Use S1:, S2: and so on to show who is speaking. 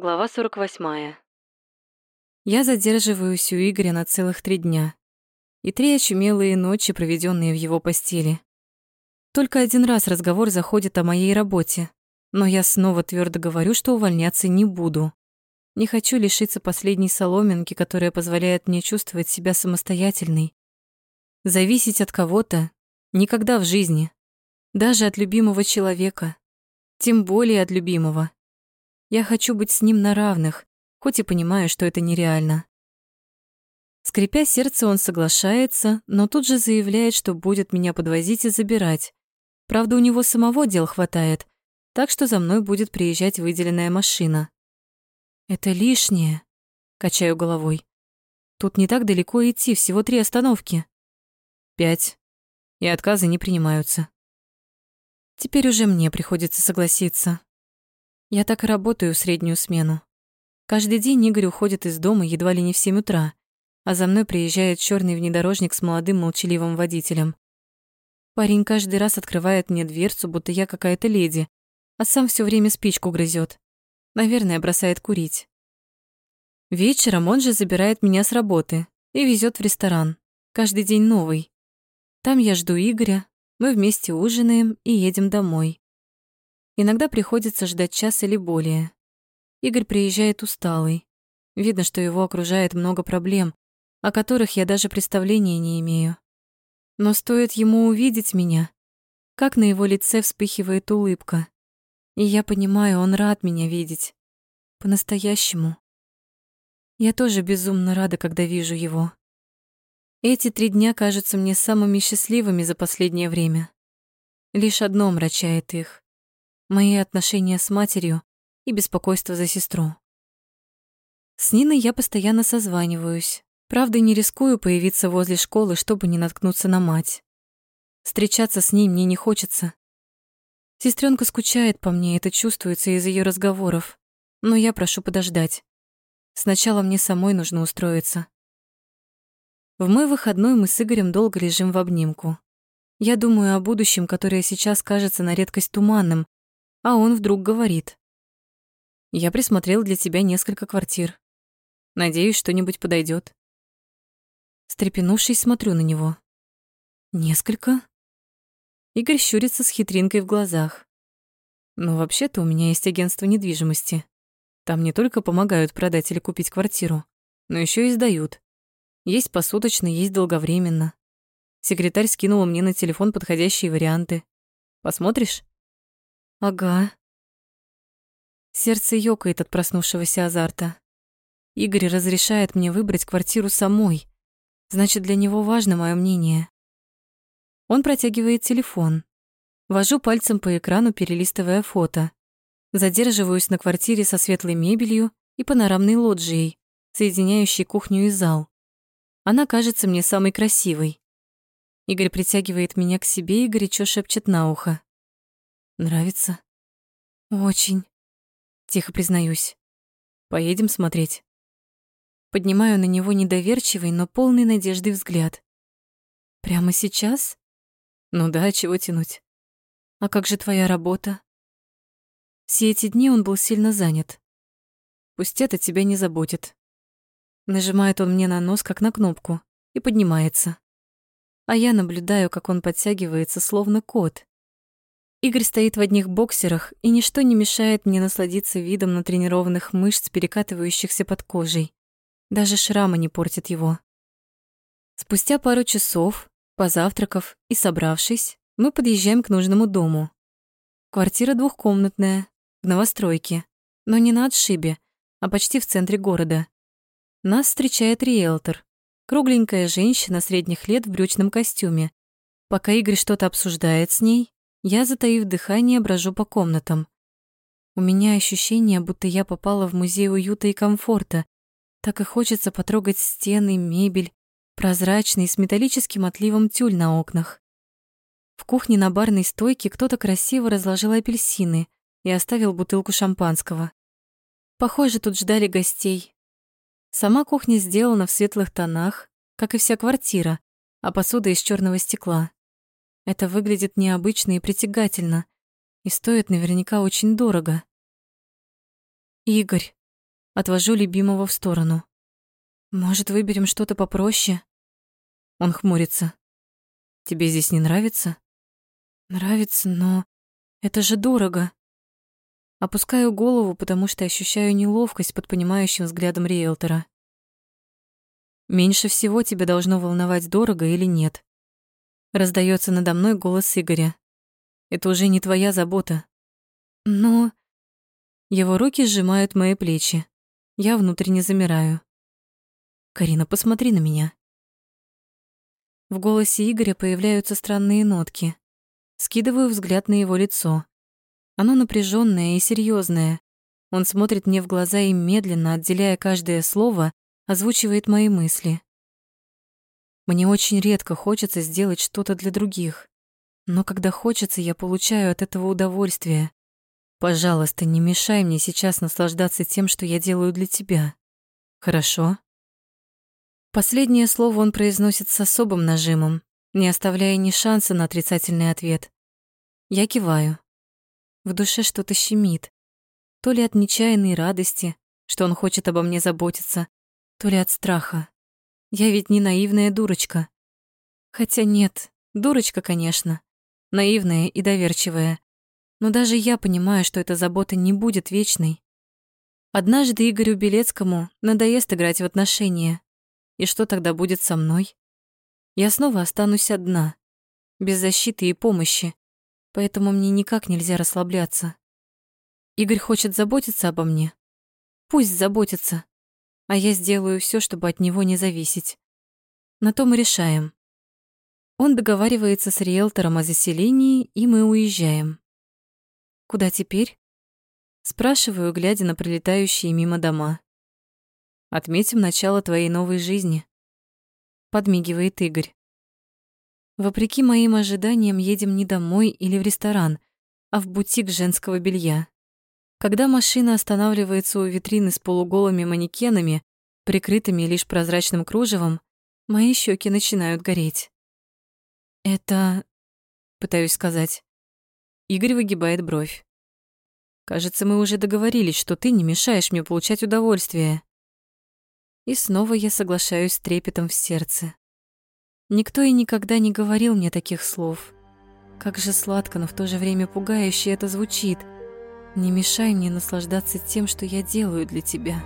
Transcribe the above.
S1: Глава 48.
S2: Я задерживаюсь у Игоря на целых три дня. И три очумелые ночи, проведенные в его постели. Только один раз разговор заходит о моей работе, но я снова твердо говорю, что увольняться не буду. Не хочу лишиться последней соломинки, которая позволяет мне чувствовать себя самостоятельной. Зависеть от кого-то никогда в жизни, даже от любимого человека, тем более от любимого. Я хочу быть с ним на равных, хоть и понимаю, что это нереально. Скрипя сердце, он соглашается, но тут же заявляет, что будет меня подвозить и забирать. Правда, у него самого дел хватает, так что за мной будет приезжать выделенная машина. «Это лишнее», — качаю головой. «Тут не так далеко идти, всего три остановки». «Пять. И отказы не принимаются». Теперь уже мне приходится согласиться. Я так и работаю в среднюю смену. Каждый день Игорь уходит из дома едва ли не в 7 утра, а за мной приезжает черный внедорожник с молодым молчаливым водителем. Парень каждый раз открывает мне дверцу, будто я какая-то леди, а сам все время спичку грызет. Наверное, бросает курить. Вечером он же забирает меня с работы и везет в ресторан. Каждый день новый. Там я жду Игоря, мы вместе ужинаем и едем домой. Иногда приходится ждать час или более. Игорь приезжает усталый. Видно, что его окружает много проблем, о которых я даже представления не имею. Но стоит ему увидеть меня, как на его лице вспыхивает улыбка. И я понимаю, он рад меня видеть. По-настоящему. Я тоже безумно рада, когда вижу его. Эти три дня кажутся мне самыми счастливыми за последнее время. Лишь одно мрачает их мои отношения с матерью и беспокойство за сестру. С Ниной я постоянно созваниваюсь. Правда, не рискую появиться возле школы, чтобы не наткнуться на мать. Встречаться с ней мне не хочется. Сестренка скучает по мне, это чувствуется из ее разговоров. Но я прошу подождать. Сначала мне самой нужно устроиться. В мой выходной мы с Игорем долго лежим в обнимку. Я думаю о будущем, которое сейчас кажется на редкость туманным, а он вдруг говорит. «Я присмотрел для тебя несколько квартир. Надеюсь, что-нибудь подойдет. Стрепенувшись, смотрю на него. «Несколько?» Игорь щурится с хитринкой в глазах. «Ну, вообще-то у меня есть агентство недвижимости. Там не только помогают продать или купить квартиру, но еще и сдают. Есть посуточно, есть долговременно. Секретарь скинула мне на телефон подходящие варианты. Посмотришь?» Ага. Сердце ёкает от проснувшегося азарта. Игорь разрешает мне выбрать квартиру самой. Значит, для него важно мое мнение. Он протягивает телефон. Вожу пальцем по экрану, перелистывая фото. Задерживаюсь на квартире со светлой мебелью и панорамной лоджией, соединяющей кухню и зал. Она кажется мне самой красивой. Игорь притягивает меня к себе и горячо шепчет на ухо. Нравится? Очень. Тихо признаюсь. Поедем смотреть. Поднимаю на него недоверчивый, но полный надежды взгляд. Прямо сейчас? Ну да, чего тянуть. А как же твоя работа? Все эти дни он был сильно занят. Пусть это тебя не заботит. Нажимает он мне на нос, как на кнопку, и поднимается. А я наблюдаю, как он подтягивается, словно кот. Игорь стоит в одних боксерах, и ничто не мешает мне насладиться видом натренированных мышц, перекатывающихся под кожей. Даже шрамы не портят его. Спустя пару часов, позавтракав и собравшись, мы подъезжаем к нужному дому. Квартира двухкомнатная, в новостройке, но не на отшибе, а почти в центре города. Нас встречает риэлтор, кругленькая женщина средних лет в брючном костюме. Пока Игорь что-то обсуждает с ней, я, затаив дыхание, брожу по комнатам. У меня ощущение, будто я попала в музей уюта и комфорта. Так и хочется потрогать стены, мебель, прозрачный с металлическим отливом тюль на окнах. В кухне на барной стойке кто-то красиво разложил апельсины и оставил бутылку шампанского. Похоже, тут ждали гостей. Сама кухня сделана в светлых тонах, как и вся квартира, а посуда из черного стекла. Это выглядит необычно и притягательно, и стоит наверняка очень дорого. «Игорь, Отвожу любимого в сторону. Может, выберем что-то попроще? Он хмурится. Тебе здесь не нравится? Нравится, но это же дорого. Опускаю голову, потому что ощущаю неловкость под понимающим взглядом риэлтора. Меньше всего тебя должно волновать, дорого или нет. Раздается надо мной голос Игоря. Это уже не твоя забота. Но... Его руки сжимают мои плечи. Я внутренне замираю. Карина, посмотри на меня. В голосе Игоря появляются странные нотки. Скидываю взгляд на его лицо. Оно напряженное и серьезное. Он смотрит мне в глаза и медленно, отделяя каждое слово, озвучивает мои мысли. Мне очень редко хочется сделать что-то для других. Но когда хочется, я получаю от этого удовольствие. Пожалуйста, не мешай мне сейчас наслаждаться тем, что я делаю для тебя. Хорошо? Последнее слово он произносит с особым нажимом, не оставляя ни шанса на отрицательный ответ. Я киваю. В душе что-то щемит. То ли от нечаянной радости, что он хочет обо мне заботиться, то ли от страха. Я ведь не наивная дурочка. Хотя нет, дурочка, конечно. Наивная и доверчивая. Но даже я понимаю, что эта забота не будет вечной. Однажды Игорю Белецкому надоест играть в отношения. И что тогда будет со мной? Я снова останусь одна, без защиты и помощи поэтому мне никак нельзя расслабляться. Игорь хочет заботиться обо мне. Пусть заботится, а я сделаю все, чтобы от него не зависеть. На то мы решаем. Он договаривается с риэлтором о заселении, и мы уезжаем. Куда теперь? Спрашиваю, глядя на пролетающие мимо дома. Отметим начало твоей новой жизни. Подмигивает Игорь. Вопреки моим ожиданиям, едем не домой или в ресторан, а в бутик женского белья. Когда машина останавливается у витрины с полуголыми манекенами, прикрытыми лишь прозрачным кружевом, мои щеки начинают гореть. «Это...» — пытаюсь сказать. Игорь выгибает бровь. «Кажется, мы уже договорились, что ты не мешаешь мне получать удовольствие». И снова я соглашаюсь с трепетом в сердце. Никто и никогда не говорил мне таких слов. Как же сладко, но в то же время пугающе это звучит. Не мешай мне наслаждаться тем, что я делаю для тебя.